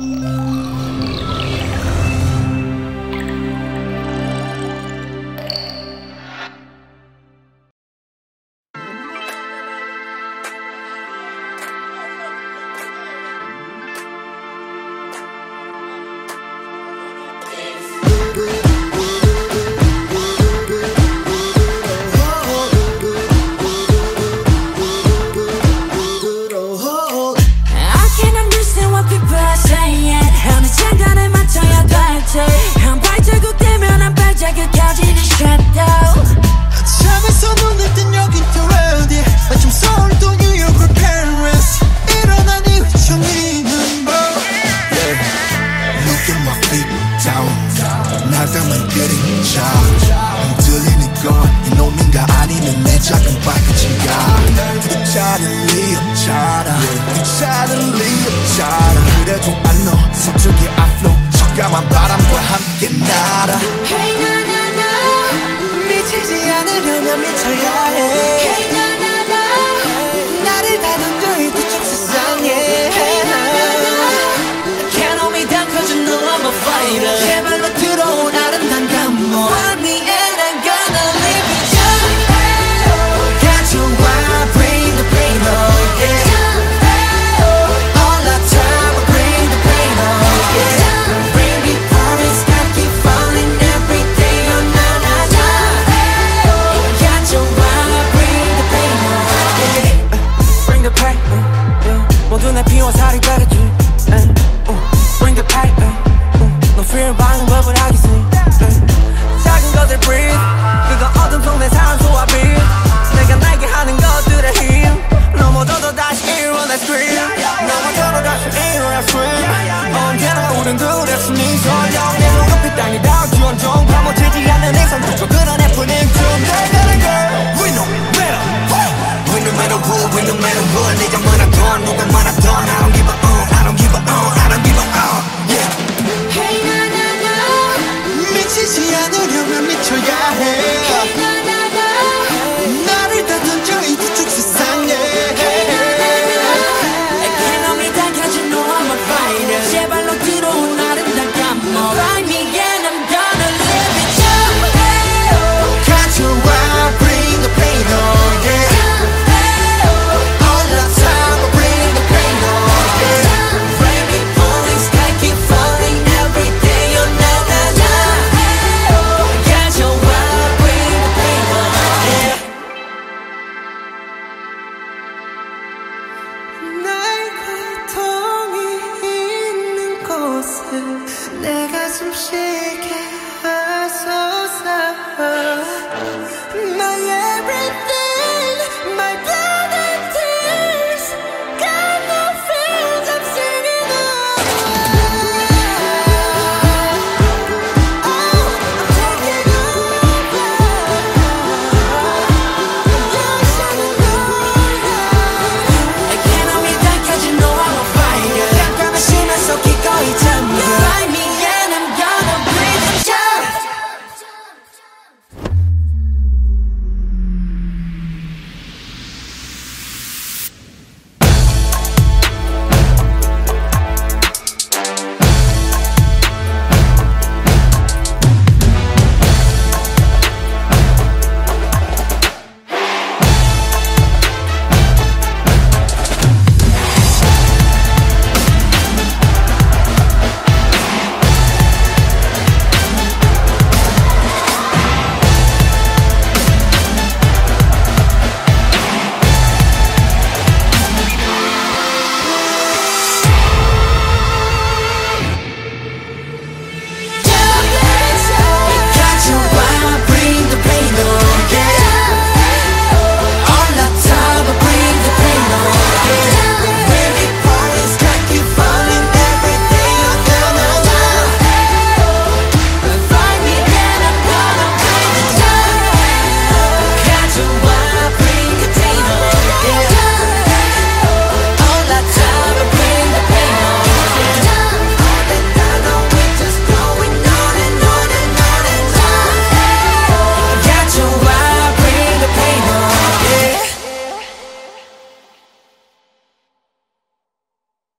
Música what people are saying 어느 장단에 맞춰야 될지 한 발자국 되면 한 발자국 켜지는 shadow 잠에서 눈을 뜬 여긴 또 어디? 마침 서울 또 뉴욕을 Paris. 일어난 이후 정리는 뭐? Look at my feet down. 나감은 그림자. 흔들리는 건 이놈인가 아니면 내 작은 발끝인가. 그 차는 리 없잖아. 그 차는 리 없잖아 그래도 안너 서쪽의 앞로 적감한 바람과 함께 날아. Hey na na na. 미치지 않으려면 미쳐야 해. Hey 내 피와 살이 uh, Bring the uh, 너 fear 방은 법을 하겠지. 작은 것을 breathe. 그거 어둠 속내 산소와 빛 내가 날게 하는 것들의 힘. 넘어져도 다시 일어나 scream 넘어져도 다시 일어나 swim 언제나 우린 둘의 숨이 설령 내 눈앞이 땅이 닿을지 온종 파묻히지 않는 이상 그저 그런 해프닝 좀 내가는 girl. We no matter who We no matter who We no matter what 네가 많아던 누가 많아던 I don't 내가